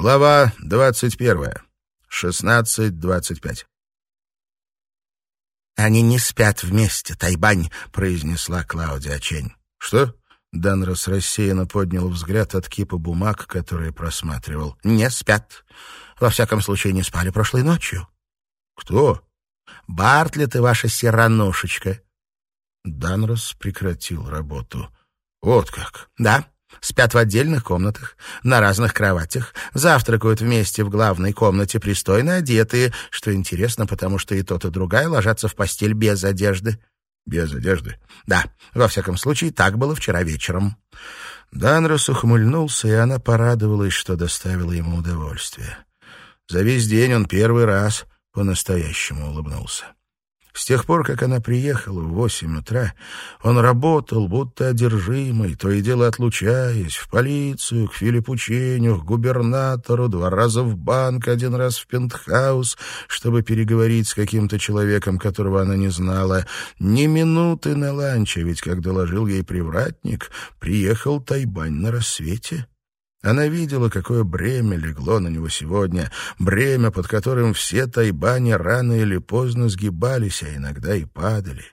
Глава двадцать первая. Шестнадцать двадцать пять. «Они не спят вместе, Тайбань», — произнесла Клаудия Чень. «Что?» — Данрос рассеянно поднял взгляд от кипа бумаг, которые просматривал. «Не спят. Во всяком случае, не спали прошлой ночью». «Кто?» «Бартлет и ваша сиранушечка». Данрос прекратил работу. «Вот как?» «Да. Спят в отдельных комнатах, на разных кроватях, завтракают вместе в главной комнате, пристойно одетые, что интересно, потому что и тот, и другая ложатся в постель без одежды. Без одежды? Да, во всяком случае, так было вчера вечером. Данрос ухмыльнулся, и она порадовалась, что доставила ему удовольствие. За весь день он первый раз по-настоящему улыбнулся. С тех пор, как она приехала в восемь утра, он работал, будто одержимый, то и дело отлучаясь, в полицию, к Филиппу Ченю, к губернатору, два раза в банк, один раз в пентхаус, чтобы переговорить с каким-то человеком, которого она не знала. Ни минуты на ланче, ведь, как доложил ей привратник, приехал Тайбань на рассвете. Она видела, какое бремя легло на него сегодня, бремя, под которым все тайбани рано или поздно сгибались, а иногда и падали.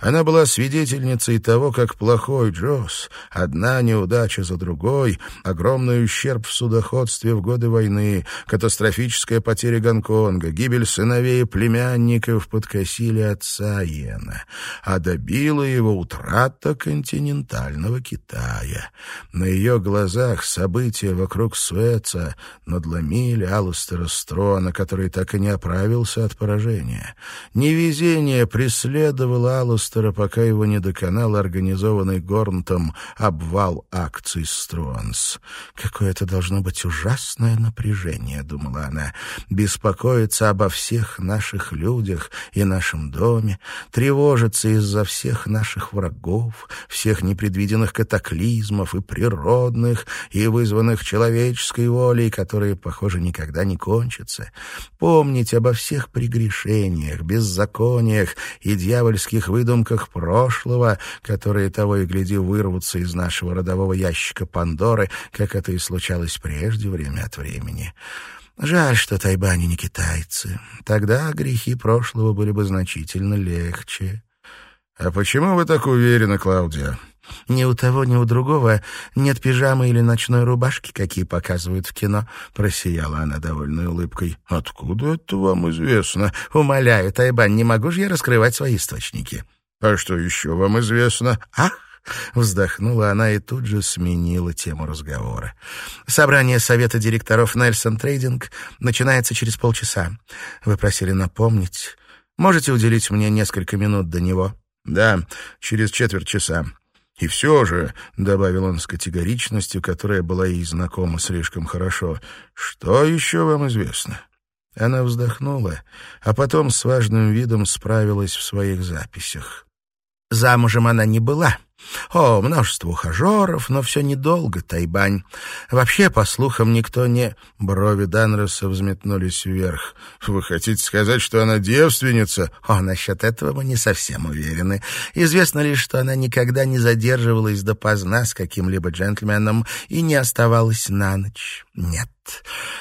Она была свидетельницей того, как плохой Джосс, одна неудача за другой, огромный ущерб в судоходстве в годы войны, катастрофическая потеря Гонконга, гибель сыновей и племянников подкосили отца Йена, а добила его утрата континентального Китая. На ее глазах события события вокруг Суэца надломили Алластера Строна, который так и не оправился от поражения. Невезение преследовало Алластера, пока его не доконал организованный Горнтом обвал акций Стронс. «Какое это должно быть ужасное напряжение», — думала она, — «беспокоиться обо всех наших людях и нашем доме, тревожиться из-за всех наших врагов, всех непредвиденных катаклизмов и природных, и вызвать вызванных человеческой волей, которые, похоже, никогда не кончатся, помнить обо всех прегрешениях, беззакониях и дьявольских выдумках прошлого, которые того и гляди вырвутся из нашего родового ящика Пандоры, как это и случалось прежде время от времени. Жаль, что тайбани не китайцы. Тогда грехи прошлого были бы значительно легче. — А почему вы так уверены, Клаудия? Ни у того, ни у другого нет пижамы или ночной рубашки, какие показывают в кино. Просияла она довольной улыбкой. Откуда это вам известно? Умоляю, Тайбан, не могу же я раскрывать свои источники. А что еще вам известно? Ах! Вздохнула она и тут же сменила тему разговора. Собрание совета директоров Нельсон Трейдинг начинается через полчаса. Вы просили напомнить. Можете уделить мне несколько минут до него? Да, через четверть часа. И все же, — добавил он с категоричностью, которая была ей знакома слишком хорошо, — что еще вам известно? Она вздохнула, а потом с важным видом справилась в своих записях. Замужем она не была, о, множество ухажеров, но все недолго, Тайбань. Вообще, по слухам, никто не... Брови Данроса взметнулись вверх. Вы хотите сказать, что она девственница? О, насчет этого мы не совсем уверены. Известно лишь, что она никогда не задерживалась допоздна с каким-либо джентльменом и не оставалась на ночь. Нет.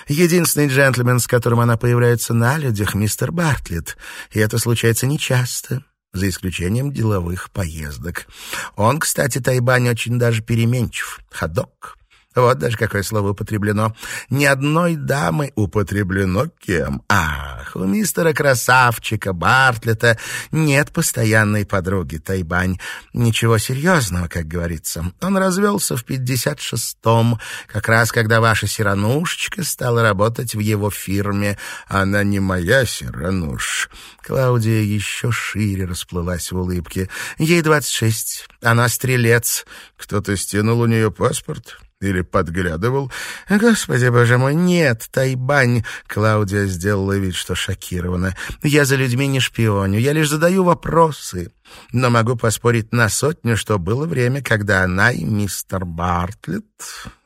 Единственный джентльмен, с которым она появляется на людях, мистер Бартлетт, и это случается нечасто за исключением деловых поездок. Он, кстати, Тайбань очень даже переменчив. Ходок. Вот даже какое слово употреблено. Ни одной дамы употреблено кем? Ах, у мистера Красавчика Бартлета нет постоянной подруги Тайбань. Ничего серьезного, как говорится. Он развелся в пятьдесят шестом, как раз когда ваша сиранушечка стала работать в его фирме. Она не моя сирануш. Клаудия еще шире расплылась в улыбке. Ей двадцать шесть. Она стрелец. Кто-то стянул у нее паспорт? Или подглядывал? Господи, боже мой, нет, Тайбань. Клаудия сделала вид, что шокирована. Я за людьми не шпионю, я лишь задаю вопросы. Но могу поспорить на сотню, что было время, когда она и мистер Бартлетт...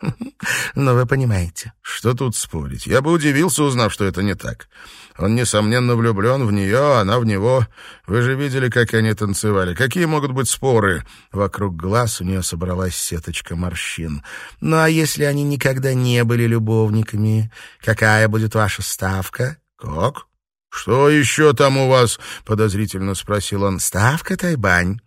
Ну, вы понимаете. Что тут спорить? Я бы удивился, узнав, что это не так. Он, несомненно, влюблен в нее, она в него. Вы же видели, как они танцевали. Какие могут быть споры? Вокруг глаз у нее собралась сеточка морщин. Ну, а если они никогда не были любовниками, какая будет ваша ставка? Как? «Что еще там у вас?» — подозрительно спросил он. «Ставка, Тайбань».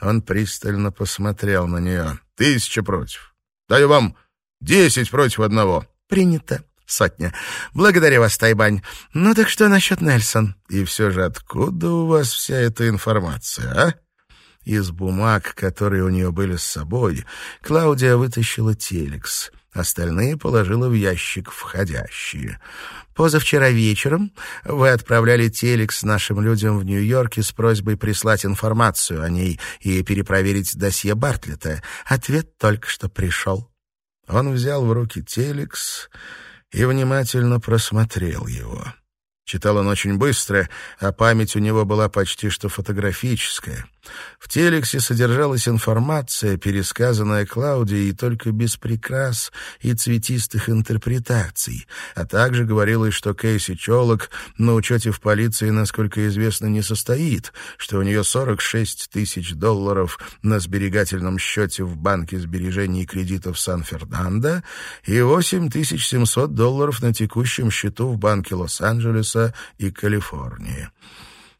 Он пристально посмотрел на нее. «Тысяча против. Даю вам десять против одного». «Принято. Сотня. Благодарю вас, Тайбань. Ну так что насчет Нельсон?» «И все же откуда у вас вся эта информация, а?» Из бумаг, которые у нее были с собой, Клаудия вытащила телекс. Остальные положила в ящик входящие. Позавчера вечером вы отправляли телекс нашим людям в Нью-Йорке с просьбой прислать информацию о ней и перепроверить досье Бартлета. Ответ только что пришел. Он взял в руки телекс и внимательно просмотрел его. Читал он очень быстро, а память у него была почти что фотографическая. В телексе содержалась информация, пересказанная Клаудией только без прикрас и цветистых интерпретаций, а также говорилось, что Кейси Чолок на учете в полиции, насколько известно, не состоит, что у нее 46 тысяч долларов на сберегательном счете в банке сбережений и кредитов Сан-Фернандо и 8 700 долларов на текущем счету в банке Лос-Анджелеса и Калифорнии.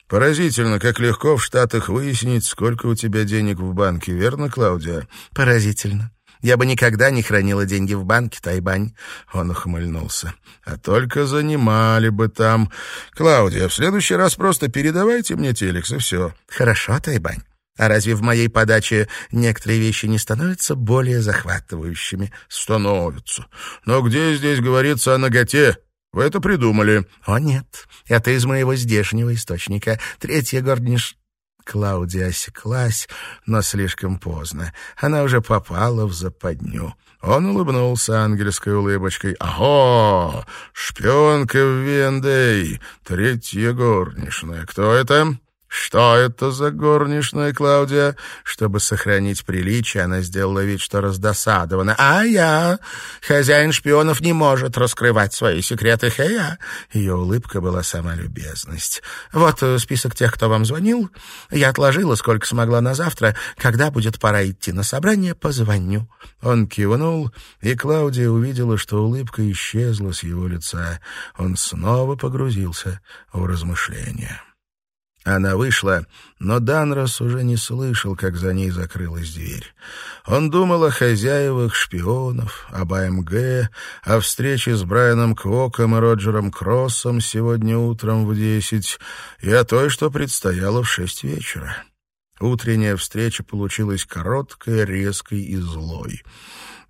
Поразительно, как легко в Штатах выяснить, сколько у тебя денег в банке, верно, Клаудия? Поразительно. Я бы никогда не хранила деньги в банке, Тайбань. Он ухмыльнулся. А только занимали бы там. Клаудия, в следующий раз просто передавайте мне телекс, и все. Хорошо, Тайбань. А разве в моей подаче некоторые вещи не становятся более захватывающими? Становятся. Но где здесь говорится о ноготе? Вы это придумали. О, нет. Это из моего здешнего источника. Третья горниш... Клаудия осеклась, но слишком поздно. Она уже попала в западню. Он улыбнулся ангельской улыбочкой. «Ого! Шпионка в Вендей! Третья горничная. Кто это?» «Что это за горничная, Клаудия?» Чтобы сохранить приличие, она сделала вид, что раздосадована. «А я? Хозяин шпионов не может раскрывать свои секреты, Хэя». Ее улыбка была сама любезность. «Вот э, список тех, кто вам звонил. Я отложила, сколько смогла на завтра. Когда будет пора идти на собрание, позвоню». Он кивнул, и Клаудия увидела, что улыбка исчезла с его лица. Он снова погрузился в размышления. Она вышла, но Данрос уже не слышал, как за ней закрылась дверь. Он думал о хозяевах шпионов, об АМГ, о встрече с Брайаном Квоком и Роджером Кроссом сегодня утром в десять и о той, что предстояло в шесть вечера. Утренняя встреча получилась короткой, резкой и злой.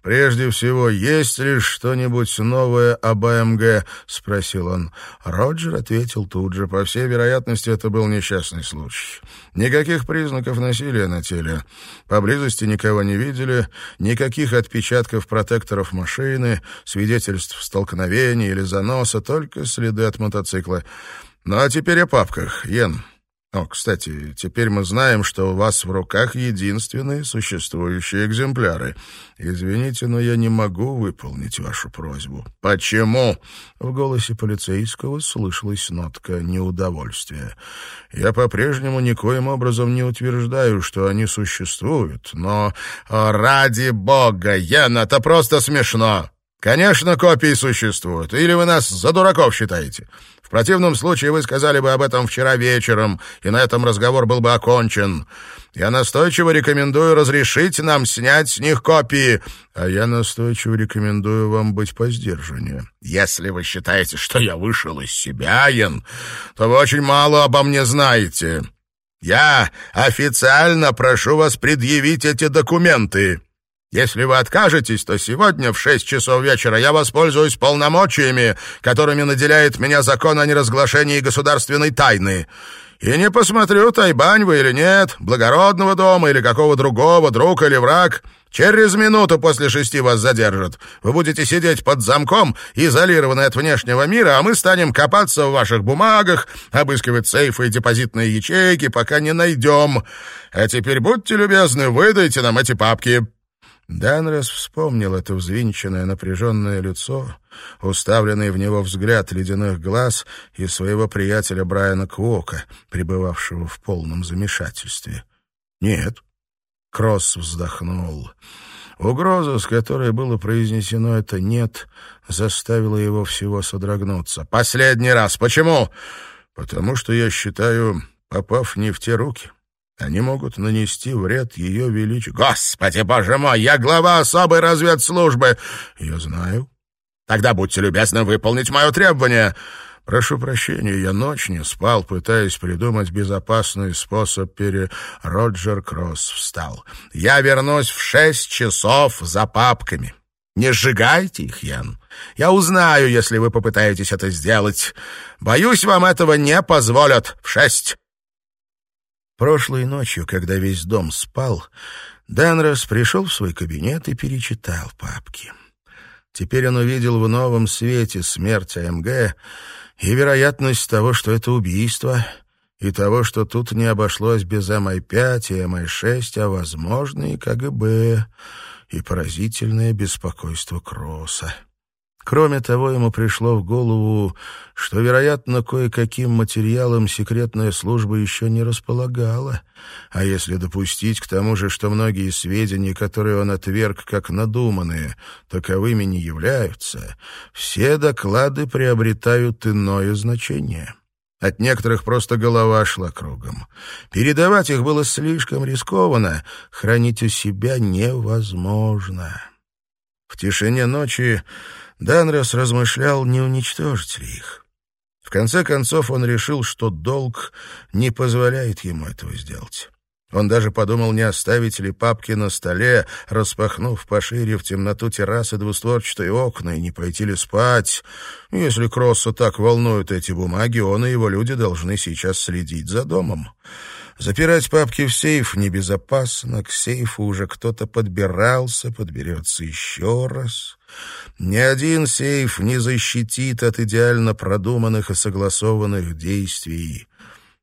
«Прежде всего, есть ли что-нибудь новое об АМГ?» — спросил он. Роджер ответил тут же. По всей вероятности, это был несчастный случай. Никаких признаков насилия на теле. Поблизости никого не видели, никаких отпечатков протекторов машины, свидетельств столкновения или заноса, только следы от мотоцикла. Ну а теперь о папках, Йен. О, кстати, теперь мы знаем, что у вас в руках единственные существующие экземпляры. Извините, но я не могу выполнить вашу просьбу. Почему? В голосе полицейского слышалась нотка неудовольствия. Я по-прежнему никоим образом не утверждаю, что они существуют, но... Ради бога, Ян, это просто смешно! Конечно, копии существуют. Или вы нас за дураков считаете? противном случае вы сказали бы об этом вчера вечером, и на этом разговор был бы окончен. Я настойчиво рекомендую разрешить нам снять с них копии, а я настойчиво рекомендую вам быть поздержаннее. Если вы считаете, что я вышел из себя, Ян, то вы очень мало обо мне знаете. Я официально прошу вас предъявить эти документы». Если вы откажетесь, то сегодня в шесть часов вечера я воспользуюсь полномочиями, которыми наделяет меня закон о неразглашении государственной тайны. И не посмотрю, тайбань вы или нет, благородного дома или какого другого, друг или враг. Через минуту после шести вас задержат. Вы будете сидеть под замком, изолированный от внешнего мира, а мы станем копаться в ваших бумагах, обыскивать сейфы и депозитные ячейки, пока не найдем. А теперь будьте любезны, выдайте нам эти папки». Данрос вспомнил это взвинченное напряженное лицо, уставленный в него взгляд ледяных глаз и своего приятеля Брайана Куока, пребывавшего в полном замешательстве. «Нет». Кросс вздохнул. Угроза, с которой было произнесено это «нет», заставила его всего содрогнуться. «Последний раз! Почему?» «Потому что я считаю, попав не в те руки, они могут нанести вред ее величию». «Господи, боже мой! Я глава особой разведслужбы!» «Я знаю». «Тогда будьте любезны выполнить мое требование!» Прошу прощения, я ночь не спал, пытаясь придумать безопасный способ пере... Роджер Кросс встал. Я вернусь в шесть часов за папками. Не сжигайте их, Ян. Я узнаю, если вы попытаетесь это сделать. Боюсь, вам этого не позволят в шесть. Прошлой ночью, когда весь дом спал, Данрос пришел в свой кабинет и перечитал папки. Теперь он увидел в новом свете смерть АМГ и вероятность того, что это убийство, и того, что тут не обошлось без МИ-5 и МИ-6, а, возможно, и КГБ, и поразительное беспокойство Кросса. Кроме того, ему пришло в голову, что, вероятно, кое-каким материалом секретная служба еще не располагала, а если допустить к тому же, что многие сведения, которые он отверг как надуманные, таковыми не являются, все доклады приобретают иное значение. От некоторых просто голова шла кругом. Передавать их было слишком рискованно, хранить у себя невозможно. В тишине ночи Данрос размышлял, не уничтожить ли их. В конце концов он решил, что долг не позволяет ему этого сделать. Он даже подумал, не оставить ли папки на столе, распахнув пошире в темноту террасы двустворчатые окна, и не пойти ли спать. Если Кросса так волнуют эти бумаги, он и его люди должны сейчас следить за домом. Запирать папки в сейф небезопасно, к сейфу уже кто-то подбирался, подберется еще раз. Ни один сейф не защитит от идеально продуманных и согласованных действий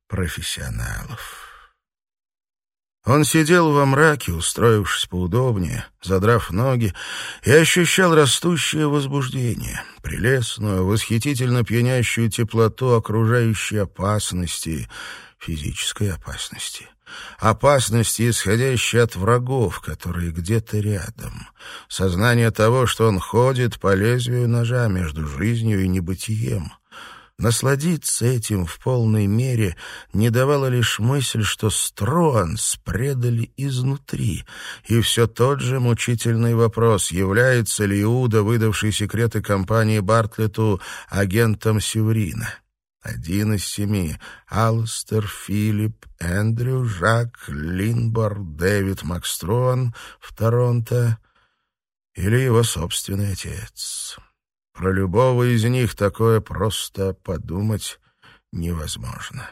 профессионалов. Он сидел во мраке, устроившись поудобнее, задрав ноги, и ощущал растущее возбуждение, прелестную, восхитительно пьянящую теплоту окружающей опасности — физической опасности. Опасности, исходящей от врагов, которые где-то рядом. Сознание того, что он ходит по лезвию ножа между жизнью и небытием. Насладиться этим в полной мере не давала лишь мысль, что Стронс предали изнутри, и все тот же мучительный вопрос, является ли Иуда, выдавший секреты компании Бартлету, агентом Севрина. Один из семи — Алстер, Филипп, Эндрю, Жак, Линбор, Дэвид Макстрон в Торонто или его собственный отец. Про любого из них такое просто подумать невозможно.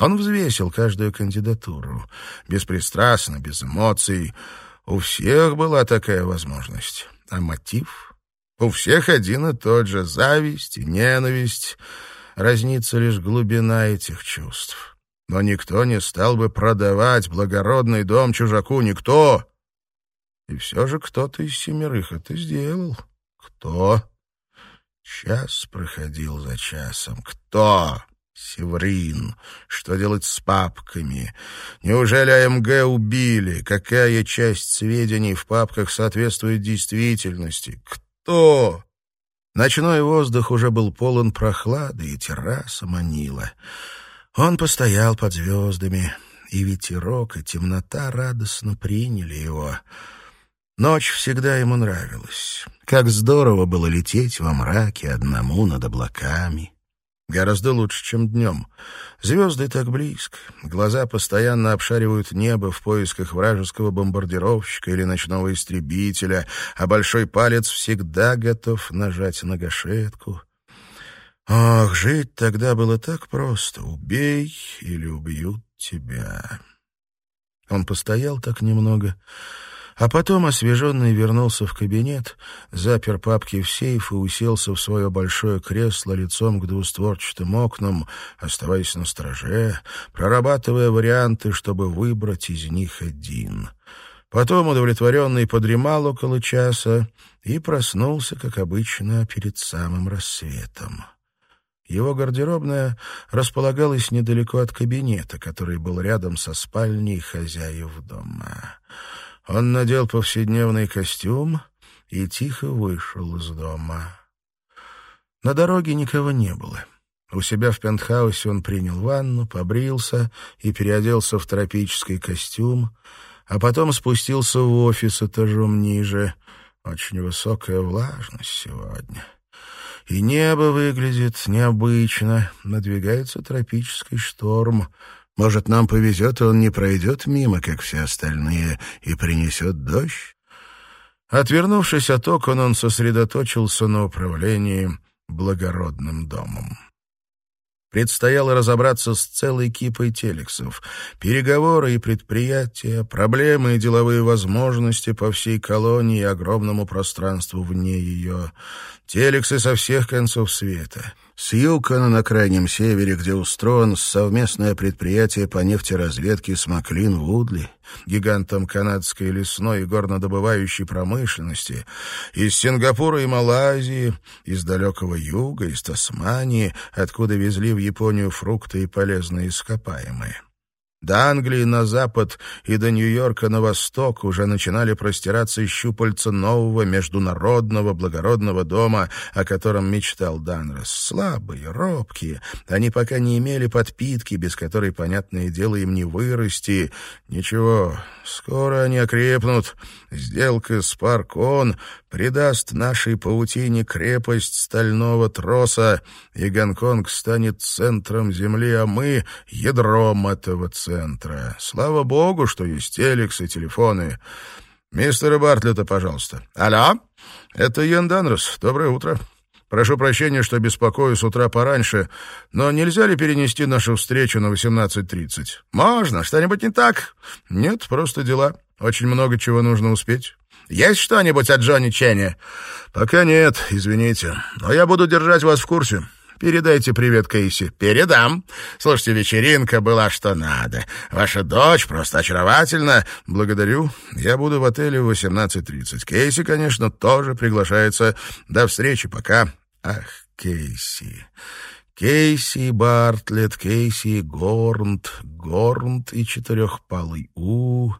Он взвесил каждую кандидатуру, беспристрастно, без эмоций. У всех была такая возможность. А мотив? У всех один и тот же — зависть и ненависть — разнится лишь глубина этих чувств. Но никто не стал бы продавать благородный дом чужаку, никто. И все же кто-то из семерых это сделал. Кто? Час проходил за часом. Кто? Севрин. Что делать с папками? Неужели АМГ убили? Какая часть сведений в папках соответствует действительности? Кто? Ночной воздух уже был полон прохлады, и терраса манила. Он постоял под звездами, и ветерок, и темнота радостно приняли его. Ночь всегда ему нравилась. Как здорово было лететь во мраке одному над облаками. Гораздо лучше, чем днем. Звезды так близко. Глаза постоянно обшаривают небо в поисках вражеского бомбардировщика или ночного истребителя, а большой палец всегда готов нажать на гашетку. Ох, жить тогда было так просто. Убей или убьют тебя. Он постоял так немного, А потом освеженный вернулся в кабинет, запер папки в сейф и уселся в свое большое кресло лицом к двустворчатым окнам, оставаясь на страже, прорабатывая варианты, чтобы выбрать из них один. Потом удовлетворенный подремал около часа и проснулся, как обычно, перед самым рассветом. Его гардеробная располагалась недалеко от кабинета, который был рядом со спальней хозяев дома. Он надел повседневный костюм и тихо вышел из дома. На дороге никого не было. У себя в пентхаусе он принял ванну, побрился и переоделся в тропический костюм, а потом спустился в офис этажом ниже. Очень высокая влажность сегодня. И небо выглядит необычно. Надвигается тропический шторм — может, нам повезет, и он не пройдет мимо, как все остальные, и принесет дождь? Отвернувшись от окон, он сосредоточился на управлении благородным домом. Предстояло разобраться с целой кипой телексов. Переговоры и предприятия, проблемы и деловые возможности по всей колонии и огромному пространству вне ее. Телексы со всех концов света. С Юкона на крайнем севере, где устроен совместное предприятие по нефтеразведке с Маклин Вудли, гигантом канадской лесной и горнодобывающей промышленности, из Сингапура и Малайзии, из далекого юга, из Тасмании, откуда везли в Японию фрукты и полезные ископаемые. До Англии на запад и до Нью-Йорка на восток уже начинали простираться щупальца нового международного благородного дома, о котором мечтал Данрос. Слабые, робкие, они пока не имели подпитки, без которой, понятное дело, им не вырасти. Ничего, скоро они окрепнут. Сделка с Паркон придаст нашей паутине крепость стального троса, и Гонконг станет центром земли, а мы — ядром этого центра. Слава богу, что есть телекс и телефоны. Мистера Бартлета, пожалуйста. Алло, это Йен Данрос. Доброе утро. Прошу прощения, что беспокою с утра пораньше, но нельзя ли перенести нашу встречу на 18.30? Можно. Что-нибудь не так? Нет, просто дела. Очень много чего нужно успеть. Есть что-нибудь от Джонни Ченни? Пока нет, извините. Но я буду держать вас в курсе. Передайте привет Кейси. Передам. Слушайте, вечеринка была что надо. Ваша дочь просто очаровательна. Благодарю. Я буду в отеле в 18.30. Кейси, конечно, тоже приглашается. До встречи. Пока. Ах, Кейси. Кейси Бартлетт, Кейси Горнт, Горнт и четырехпалый У.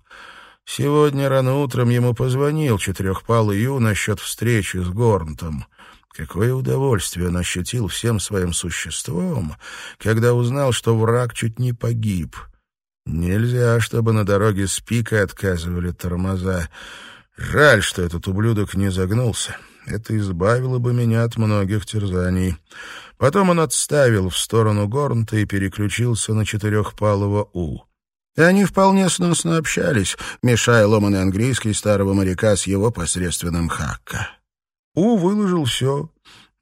Сегодня рано утром ему позвонил четырехпалый Ю насчет встречи с Горнтом. Какое удовольствие он ощутил всем своим существом, когда узнал, что враг чуть не погиб. Нельзя, чтобы на дороге с пика отказывали тормоза. Жаль, что этот ублюдок не загнулся. Это избавило бы меня от многих терзаний. Потом он отставил в сторону Горнта и переключился на четырехпалого У. И они вполне сносно общались, мешая ломаный английский старого моряка с его посредственным хакка. У выложил все.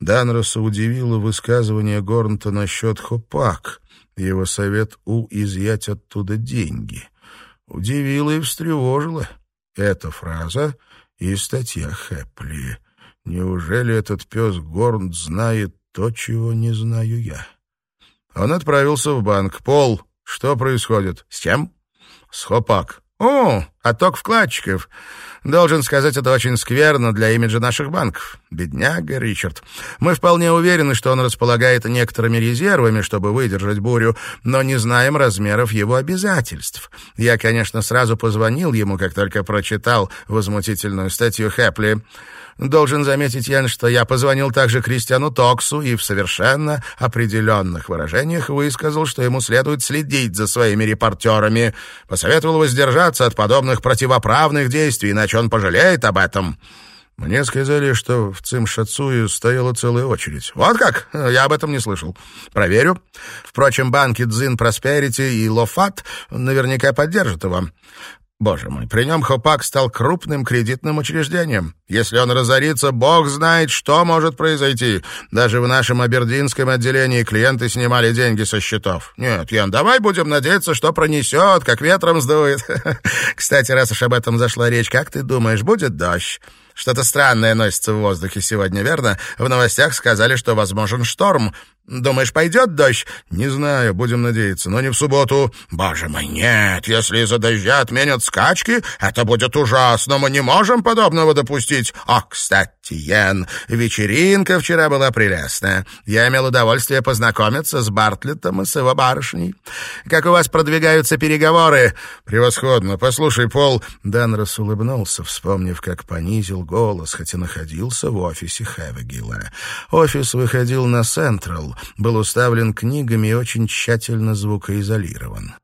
Данроса удивило высказывание Горнта насчет Хопак, его совет У изъять оттуда деньги. Удивило и встревожило эта фраза и статья Хэпли. Неужели этот пес Горнт знает то, чего не знаю я? Он отправился в банк. «Пол, что происходит? С чем? С Хопак. О, отток вкладчиков. Должен сказать, это очень скверно для имиджа наших банков. Бедняга Ричард. Мы вполне уверены, что он располагает некоторыми резервами, чтобы выдержать бурю, но не знаем размеров его обязательств. Я, конечно, сразу позвонил ему, как только прочитал возмутительную статью Хэпли. Должен заметить, Ян, что я позвонил также Кристиану Токсу и в совершенно определенных выражениях высказал, что ему следует следить за своими репортерами. Посоветовал воздержаться от подобных противоправных действий, иначе он пожалеет об этом. Мне сказали, что в Цимшацуе стояла целая очередь. Вот как? Я об этом не слышал. Проверю. Впрочем, банки Дзин Просперити и Лофат наверняка поддержат его. Боже мой, при нем Хопак стал крупным кредитным учреждением. Если он разорится, бог знает, что может произойти. Даже в нашем абердинском отделении клиенты снимали деньги со счетов. Нет, Ян, давай будем надеяться, что пронесет, как ветром сдует. Кстати, раз уж об этом зашла речь, как ты думаешь, будет дождь? Что-то странное носится в воздухе сегодня, верно? В новостях сказали, что возможен шторм. Думаешь, пойдет дождь? Не знаю, будем надеяться, но не в субботу. Боже мой, нет, если из-за дождя отменят скачки, это будет ужасно, мы не можем подобного допустить. О, кстати, Йен, вечеринка вчера была прелестная. Я имел удовольствие познакомиться с Бартлетом и с его барышней. Как у вас продвигаются переговоры? Превосходно. Послушай, Пол... Данрос улыбнулся, вспомнив, как понизил голос, хотя находился в офисе Хэвигила. Офис выходил на Централ, был уставлен книгами и очень тщательно звукоизолирован.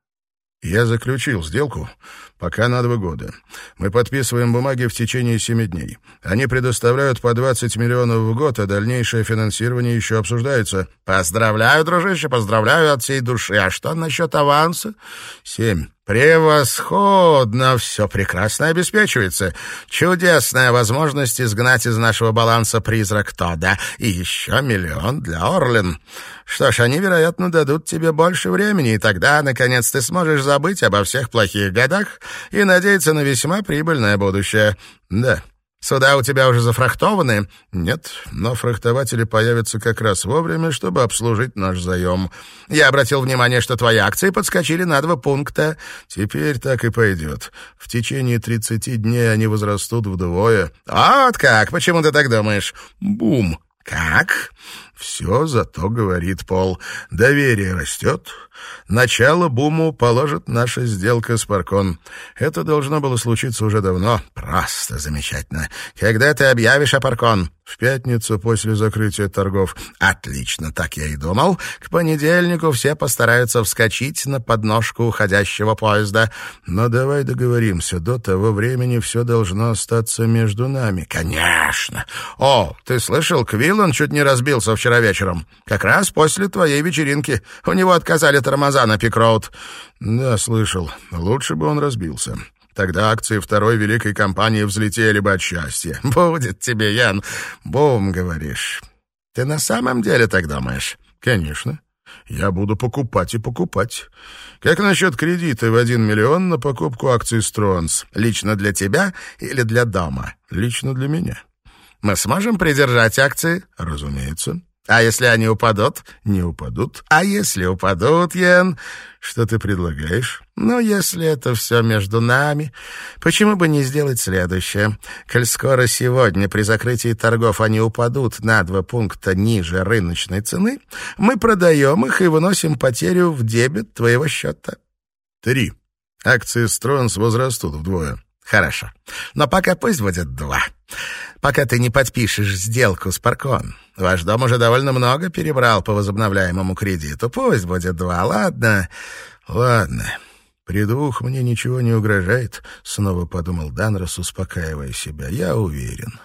Я заключил сделку пока на два года. Мы подписываем бумаги в течение семи дней. Они предоставляют по 20 миллионов в год, а дальнейшее финансирование еще обсуждается. Поздравляю, дружище, поздравляю от всей души. А что насчет аванса? Семь. Превосходно! Все прекрасно обеспечивается. Чудесная возможность изгнать из нашего баланса призрак Тода. И еще миллион для Орлин. Что ж, они, вероятно, дадут тебе больше времени, и тогда, наконец, ты сможешь забыть обо всех плохих годах и надеяться на весьма прибыльное будущее. Да, Суда у тебя уже зафрахтованы? Нет, но фрахтователи появятся как раз вовремя, чтобы обслужить наш заем. Я обратил внимание, что твои акции подскочили на два пункта. Теперь так и пойдет. В течение тридцати дней они возрастут вдвое. Вот как? Почему ты так думаешь? Бум! Как? Все зато, говорит Пол, доверие растет. Начало буму положит наша сделка с Паркон. Это должно было случиться уже давно. Просто замечательно. Когда ты объявишь о Паркон? В пятницу после закрытия торгов. Отлично, так я и думал. К понедельнику все постараются вскочить на подножку уходящего поезда. Но давай договоримся, до того времени все должно остаться между нами. Конечно. О, ты слышал, Квиллан чуть не разбился вчера вечером. Как раз после твоей вечеринки. У него отказали тормоза на Пикроуд. Да, слышал. Лучше бы он разбился. Тогда акции второй великой компании взлетели бы от счастья. Будет тебе, Ян. Бум, говоришь. Ты на самом деле так думаешь? Конечно. Я буду покупать и покупать. Как насчет кредита в один миллион на покупку акций Стронс? Лично для тебя или для дома? Лично для меня. Мы сможем придержать акции? Разумеется. А если они упадут? Не упадут. А если упадут, Йен? Что ты предлагаешь? Ну, если это все между нами, почему бы не сделать следующее? Коль скоро сегодня при закрытии торгов они упадут на два пункта ниже рыночной цены, мы продаем их и выносим потерю в дебет твоего счета. Три. Акции Стронс возрастут вдвое. Хорошо. Но пока пусть будет два. Пока ты не подпишешь сделку с Паркон. Ваш дом уже довольно много перебрал по возобновляемому кредиту. Пусть будет два, ладно? Ладно. При двух мне ничего не угрожает, снова подумал Данрос, успокаивая себя. Я уверен.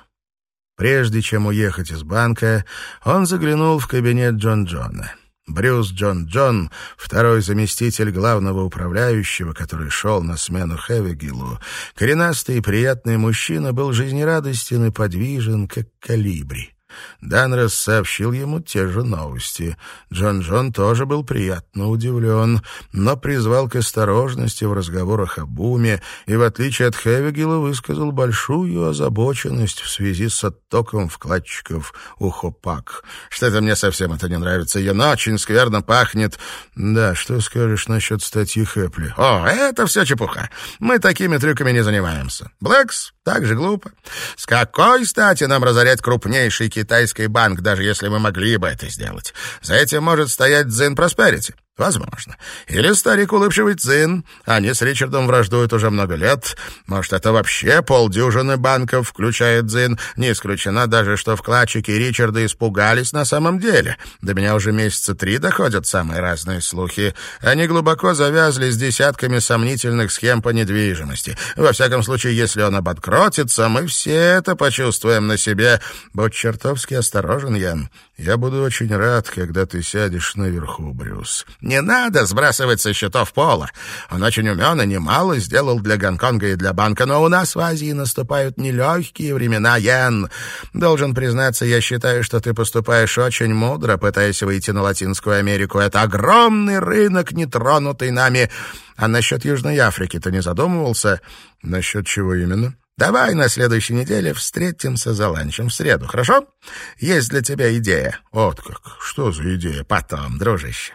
Прежде чем уехать из банка, он заглянул в кабинет Джон Джона. Брюс Джон Джон, второй заместитель главного управляющего, который шел на смену Хэвигиллу, коренастый и приятный мужчина, был жизнерадостен и подвижен, как колибри. Данросс сообщил ему те же новости. Джон-Джон тоже был приятно удивлен, но призвал к осторожности в разговорах о буме и, в отличие от Хэвигилла, высказал большую озабоченность в связи с оттоком вкладчиков у Хо-Пак. «Что-то мне совсем это не нравится. Яна очень скверно пахнет». «Да, что скажешь насчет статьи Хэпли?» «О, это все чепуха. Мы такими трюками не занимаемся. Блэкс так же глупо. С какой стати нам разорять крупнейший китайский банк, даже если мы могли бы это сделать? За этим может стоять Дзин Просперити. Возможно. Или старик улыбчивый Цин. Они с Ричардом враждуют уже много лет. Может, это вообще полдюжины банков, включая Дзин. Не исключено даже, что вкладчики Ричарда испугались на самом деле. До меня уже месяца три доходят самые разные слухи. Они глубоко завязли с десятками сомнительных схем по недвижимости. Во всяком случае, если он обанкротится, мы все это почувствуем на себе. Будь чертовски осторожен, Ян. Я буду очень рад, когда ты сядешь наверху, Брюс. Не надо сбрасывать со счетов пола. Он очень умен и немало сделал для Гонконга и для банка, но у нас в Азии наступают нелегкие времена, Йен. Должен признаться, я считаю, что ты поступаешь очень мудро, пытаясь выйти на Латинскую Америку. Это огромный рынок, не тронутый нами. А насчет Южной Африки ты не задумывался? Насчет чего именно? Давай на следующей неделе встретимся за ланчем в среду, хорошо? Есть для тебя идея. Вот как. Что за идея? Потом, дружище.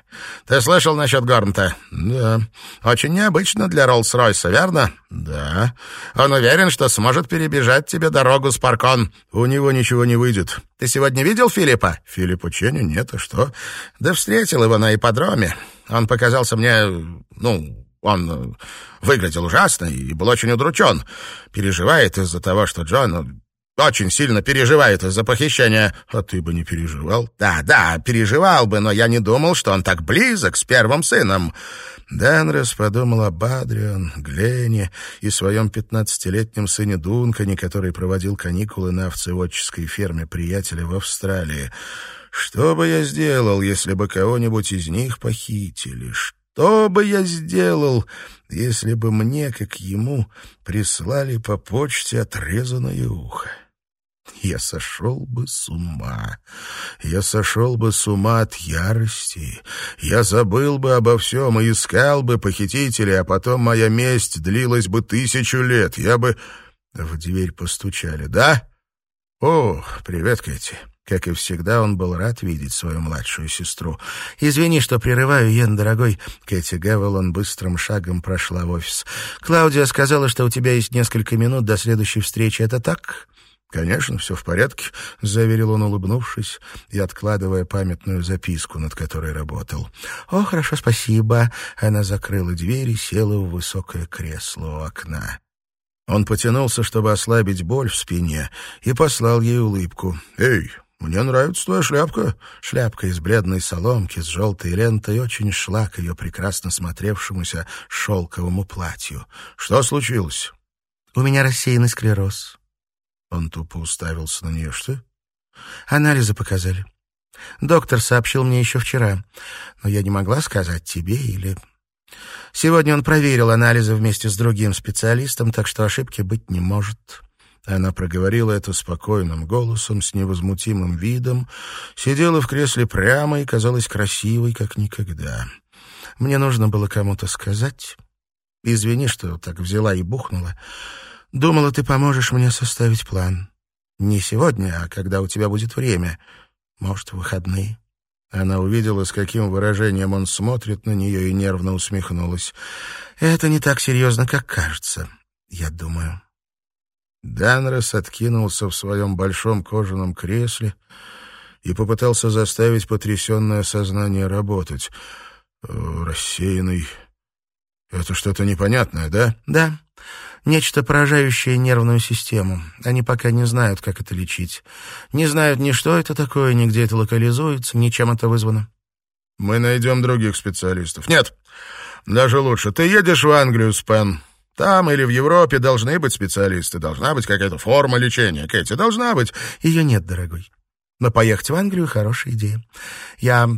Ты слышал насчет Горнта? Да. Очень необычно для Роллс-Ройса, верно? Да. Он уверен, что сможет перебежать тебе дорогу с паркон. У него ничего не выйдет. Ты сегодня видел Филиппа? Филиппа Ченни? Нет, а что? Да встретил его на ипподроме. Он показался мне, ну, он выглядел ужасно и был очень удручен. Переживает из-за того, что Джон очень сильно переживает из-за похищения. А ты бы не переживал? Да, да, переживал бы, но я не думал, что он так близок с первым сыном. Денрес подумал об Адриан, Глене и своем пятнадцатилетнем сыне Дункане, который проводил каникулы на овцеводческой ферме приятеля в Австралии. Что бы я сделал, если бы кого-нибудь из них похитили? Что бы я сделал, если бы мне, как ему, прислали по почте отрезанное ухо? Я сошел бы с ума. Я сошел бы с ума от ярости. Я забыл бы обо всем и искал бы похитителя, а потом моя месть длилась бы тысячу лет. Я бы... В дверь постучали. «Да? О, привет, Кэти». Как и всегда, он был рад видеть свою младшую сестру. «Извини, что прерываю, Йен, дорогой». Кэти Гевелон быстрым шагом прошла в офис. «Клаудия сказала, что у тебя есть несколько минут до следующей встречи. Это так?» «Конечно, все в порядке», — заверил он, улыбнувшись и откладывая памятную записку, над которой работал. «О, хорошо, спасибо». Она закрыла дверь и села в высокое кресло у окна. Он потянулся, чтобы ослабить боль в спине, и послал ей улыбку. «Эй, «Мне нравится твоя шляпка». Шляпка из бледной соломки с желтой лентой очень шла к ее прекрасно смотревшемуся шелковому платью. «Что случилось?» «У меня рассеянный склероз». Он тупо уставился на нее. «Что?» «Анализы показали. Доктор сообщил мне еще вчера, но я не могла сказать тебе или...» Сегодня он проверил анализы вместе с другим специалистом, так что ошибки быть не может. Она проговорила это спокойным голосом, с невозмутимым видом, сидела в кресле прямо и казалась красивой, как никогда. Мне нужно было кому-то сказать. Извини, что так взяла и бухнула. Думала, ты поможешь мне составить план. Не сегодня, а когда у тебя будет время. Может, в выходные. Она увидела, с каким выражением он смотрит на нее, и нервно усмехнулась. «Это не так серьезно, как кажется, я думаю». Данрос откинулся в своем большом кожаном кресле и попытался заставить потрясенное сознание работать. Э, рассеянный... Это что-то непонятное, да? Да. Нечто поражающее нервную систему. Они пока не знают, как это лечить. Не знают ни что это такое, ни где это локализуется, ни чем это вызвано. Мы найдем других специалистов. Нет, даже лучше. Ты едешь в Англию, Спен. Там или в Европе должны быть специалисты, должна быть какая-то форма лечения. Кэти, должна быть. Ее нет, дорогой. Но поехать в Англию — хорошая идея. Я...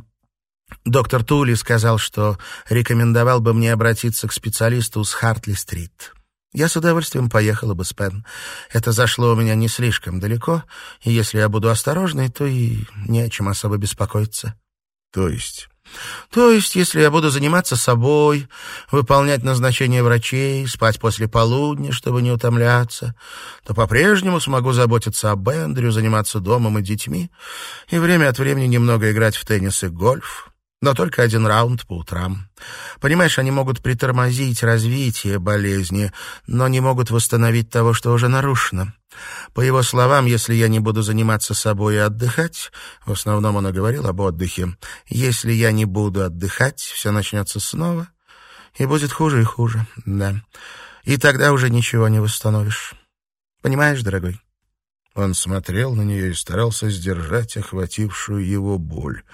Доктор Тули сказал, что рекомендовал бы мне обратиться к специалисту с Хартли-стрит. Я с удовольствием поехала бы, Спен. Это зашло у меня не слишком далеко, и если я буду осторожной, то и не о чем особо беспокоиться. То есть... То есть, если я буду заниматься собой, выполнять назначения врачей, спать после полудня, чтобы не утомляться, то по-прежнему смогу заботиться об Эндрю, заниматься домом и детьми, и время от времени немного играть в теннис и гольф, но только один раунд по утрам. Понимаешь, они могут притормозить развитие болезни, но не могут восстановить того, что уже нарушено. По его словам, если я не буду заниматься собой и отдыхать, в основном он говорил об отдыхе, если я не буду отдыхать, все начнется снова, и будет хуже и хуже, да. И тогда уже ничего не восстановишь. Понимаешь, дорогой? Он смотрел на нее и старался сдержать охватившую его боль.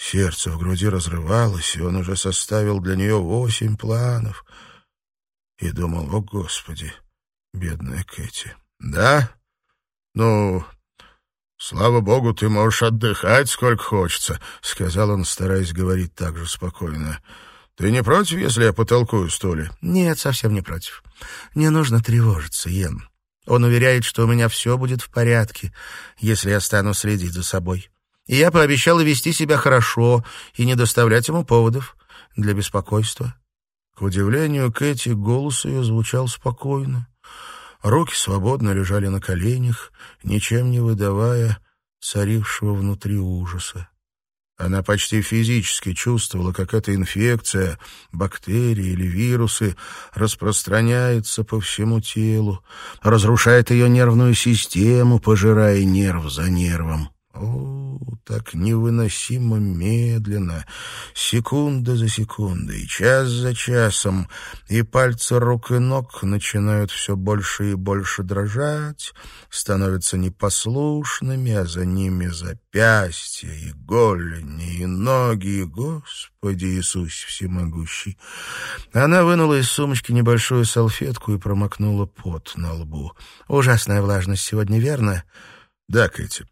Сердце в груди разрывалось, и он уже составил для нее восемь планов. И думал, о, Господи, бедная Кэти. «Да? Ну, «Слава богу, ты можешь отдыхать сколько хочется», — сказал он, стараясь говорить так же спокойно. «Ты не против, если я потолкую в стуле?» «Нет, совсем не против. Не нужно тревожиться, Йен. Он уверяет, что у меня все будет в порядке, если я стану следить за собой. И я пообещала вести себя хорошо и не доставлять ему поводов для беспокойства». К удивлению Кэти, голос ее звучал спокойно. Руки свободно лежали на коленях, ничем не выдавая царившего внутри ужаса. Она почти физически чувствовала, как эта инфекция, бактерии или вирусы распространяется по всему телу, разрушает ее нервную систему, пожирая нерв за нервом. О, так невыносимо медленно, секунда за секундой, час за часом, и пальцы рук и ног начинают все больше и больше дрожать, становятся непослушными, а за ними запястья и голени, и ноги, и Господи Иисус всемогущий. Она вынула из сумочки небольшую салфетку и промокнула пот на лбу. «Ужасная влажность сегодня, верно?» «Да, Кэти».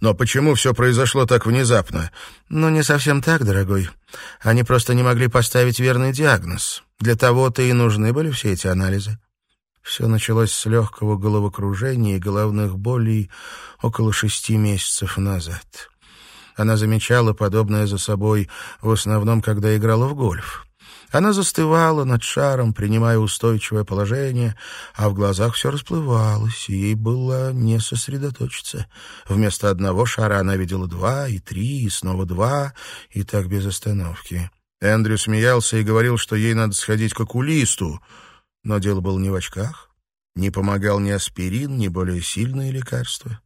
Но почему все произошло так внезапно? Ну, не совсем так, дорогой. Они просто не могли поставить верный диагноз. Для того-то и нужны были все эти анализы. Все началось с легкого головокружения и головных болей около шести месяцев назад. Она замечала подобное за собой в основном, когда играла в гольф. Она застывала над шаром, принимая устойчивое положение, а в глазах все расплывалось, и ей было не сосредоточиться. Вместо одного шара она видела два, и три, и снова два, и так без остановки. Эндрю смеялся и говорил, что ей надо сходить к окулисту, но дело было не в очках. Не помогал ни аспирин, ни более сильные лекарства.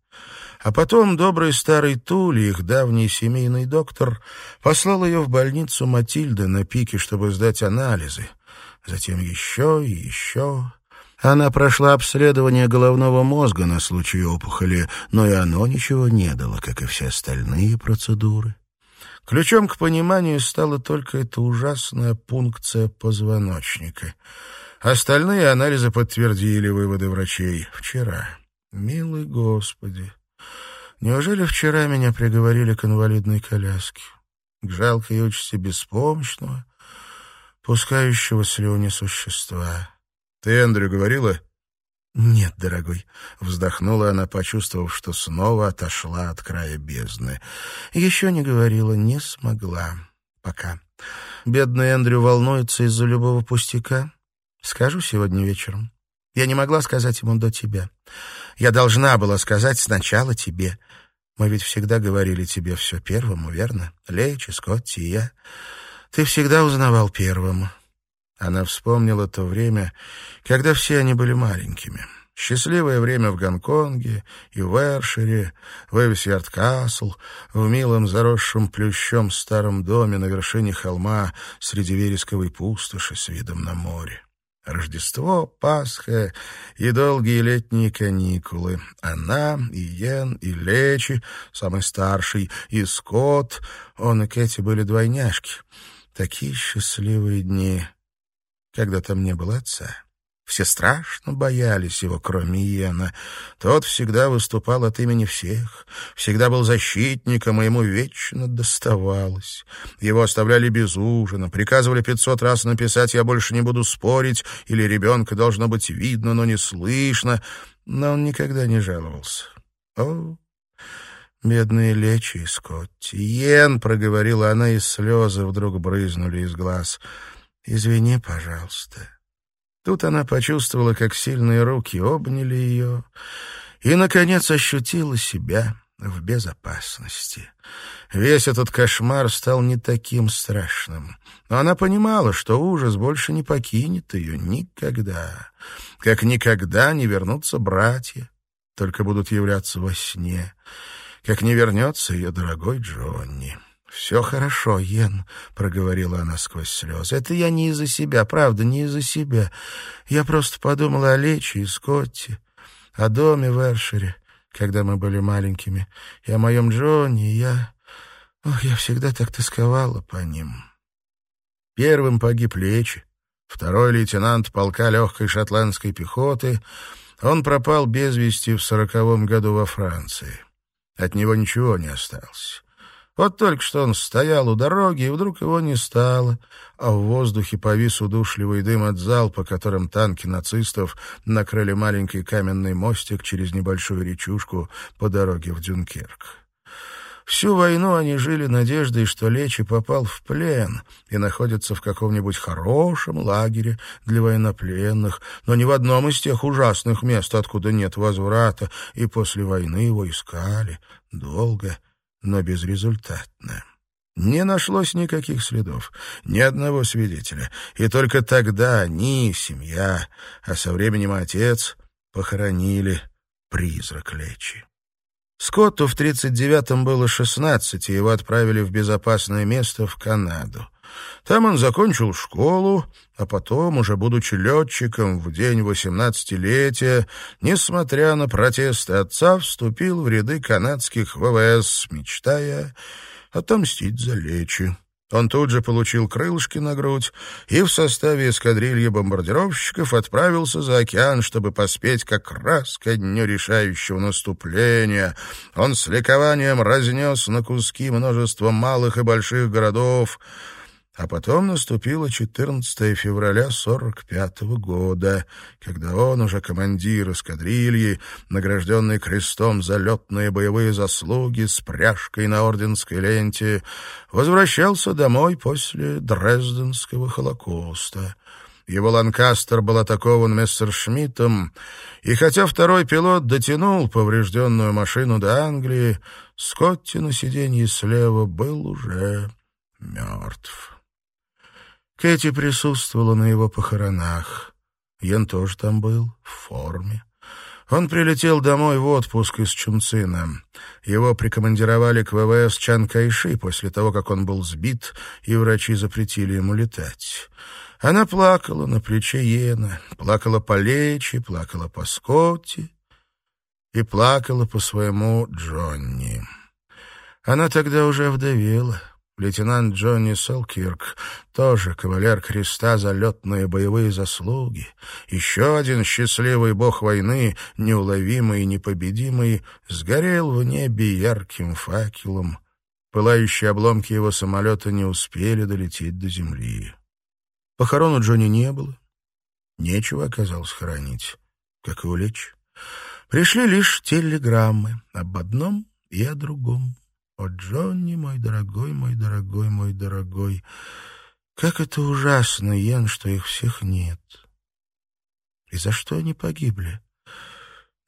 А потом добрый старый Тули, их давний семейный доктор, послал ее в больницу Матильды на пике, чтобы сдать анализы. Затем еще и еще. Она прошла обследование головного мозга на случай опухоли, но и оно ничего не дало, как и все остальные процедуры. Ключом к пониманию стала только эта ужасная пункция позвоночника. Остальные анализы подтвердили выводы врачей вчера. Милый Господи! Неужели вчера меня приговорили к инвалидной коляске? К жалкой участи беспомощного, пускающего слюни существа. Ты Эндрю говорила? Нет, дорогой. Вздохнула она, почувствовав, что снова отошла от края бездны. Еще не говорила, не смогла. Пока. Бедный Эндрю волнуется из-за любого пустяка. Скажу сегодня вечером. Я не могла сказать ему до тебя. Я должна была сказать сначала тебе. Мы ведь всегда говорили тебе все первому, верно? Лейчи, Скотти и я. Ты всегда узнавал первым. Она вспомнила то время, когда все они были маленькими. Счастливое время в Гонконге и в Эршире, в Эвисьярд-Касл, в милом заросшем плющом старом доме на вершине холма среди вересковой пустоши с видом на море. Рождество, Пасха и долгие летние каникулы. Она, и Йен, и Лечи, самый старший, и Скотт, он и Кэти были двойняшки. Такие счастливые дни, когда там не было отца. Все страшно боялись его, кроме Иена. Тот всегда выступал от имени всех, всегда был защитником, и ему вечно доставалось. Его оставляли без ужина, приказывали пятьсот раз написать «я больше не буду спорить» или «ребенка должно быть видно, но не слышно», но он никогда не жаловался. О, бедные Лечи и Скотти. «Йен», — проговорила она, и слезы вдруг брызнули из глаз. «Извини, пожалуйста». Тут она почувствовала, как сильные руки обняли ее, и, наконец, ощутила себя в безопасности. Весь этот кошмар стал не таким страшным. Но она понимала, что ужас больше не покинет ее никогда. Как никогда не вернутся братья, только будут являться во сне. Как не вернется ее дорогой Джонни. «Все хорошо, Йен», — проговорила она сквозь слезы. «Это я не из-за себя, правда, не из-за себя. Я просто подумала о Лечи и Скотте, о доме в Эршере, когда мы были маленькими, и о моем Джонни, и я... Ох, я всегда так тосковала по ним». Первым погиб Лечи, второй лейтенант полка легкой шотландской пехоты. Он пропал без вести в сороковом году во Франции. От него ничего не осталось. Вот только что он стоял у дороги, и вдруг его не стало, а в воздухе повис удушливый дым от залпа, которым танки нацистов накрыли маленький каменный мостик через небольшую речушку по дороге в Дюнкерк. Всю войну они жили надеждой, что Лечи попал в плен и находится в каком-нибудь хорошем лагере для военнопленных, но ни в одном из тех ужасных мест, откуда нет возврата, и после войны его искали долго, но безрезультатно. Не нашлось никаких следов, ни одного свидетеля, и только тогда они, семья, а со временем отец, похоронили призрак Лечи. Скотту в 39-м было 16, и его отправили в безопасное место в Канаду. Там он закончил школу, а потом, уже будучи летчиком, в день восемнадцатилетия, несмотря на протесты отца, вступил в ряды канадских ВВС, мечтая отомстить за Лечи. Он тут же получил крылышки на грудь и в составе эскадрильи бомбардировщиков отправился за океан, чтобы поспеть как раз ко дню решающего наступления. Он с ликованием разнес на куски множество малых и больших городов, а потом наступило 14 февраля 45 -го года, когда он, уже командир эскадрильи, награжденный крестом за летные боевые заслуги с пряжкой на орденской ленте, возвращался домой после Дрезденского холокоста. Его «Ланкастер» был атакован мессершмиттом, и хотя второй пилот дотянул поврежденную машину до Англии, Скотти на сиденье слева был уже мертв. Кэти присутствовала на его похоронах. Ян тоже там был, в форме. Он прилетел домой в отпуск из Чунцина. Его прикомандировали к ВВС Чан Кайши после того, как он был сбит, и врачи запретили ему летать. Она плакала на плече Йена, плакала по Лечи, плакала по Скотти и плакала по своему Джонни. Она тогда уже вдовела. Лейтенант Джонни Солкирк, тоже кавалер креста за летные боевые заслуги. Еще один счастливый бог войны, неуловимый и непобедимый, сгорел в небе ярким факелом. Пылающие обломки его самолета не успели долететь до земли. Похорон у Джонни не было. Нечего оказалось хоронить, как и улечь. Пришли лишь телеграммы об одном и о другом. О, Джонни, мой дорогой, мой дорогой, мой дорогой, как это ужасно, Ян, что их всех нет. И за что они погибли?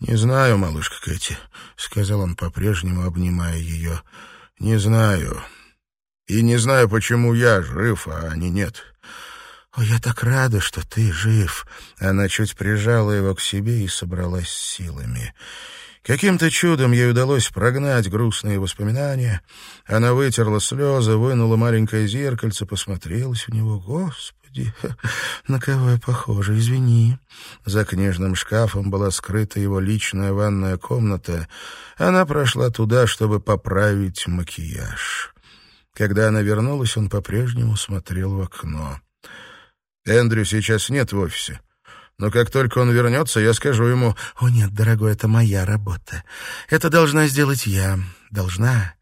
«Не знаю, малышка Кэти», — сказал он по-прежнему, обнимая ее. «Не знаю. И не знаю, почему я жив, а они нет». «О, я так рада, что ты жив!» Она чуть прижала его к себе и собралась силами. Каким-то чудом ей удалось прогнать грустные воспоминания. Она вытерла слезы, вынула маленькое зеркальце, посмотрелась в него. Господи, на кого я похожа, извини. За книжным шкафом была скрыта его личная ванная комната. Она прошла туда, чтобы поправить макияж. Когда она вернулась, он по-прежнему смотрел в окно. «Эндрю сейчас нет в офисе. Но как только он вернется, я скажу ему... «О нет, дорогой, это моя работа. Это должна сделать я. Должна.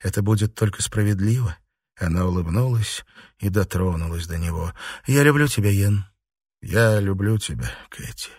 Это будет только справедливо». Она улыбнулась и дотронулась до него. «Я люблю тебя, Йен». «Я люблю тебя, Кэти».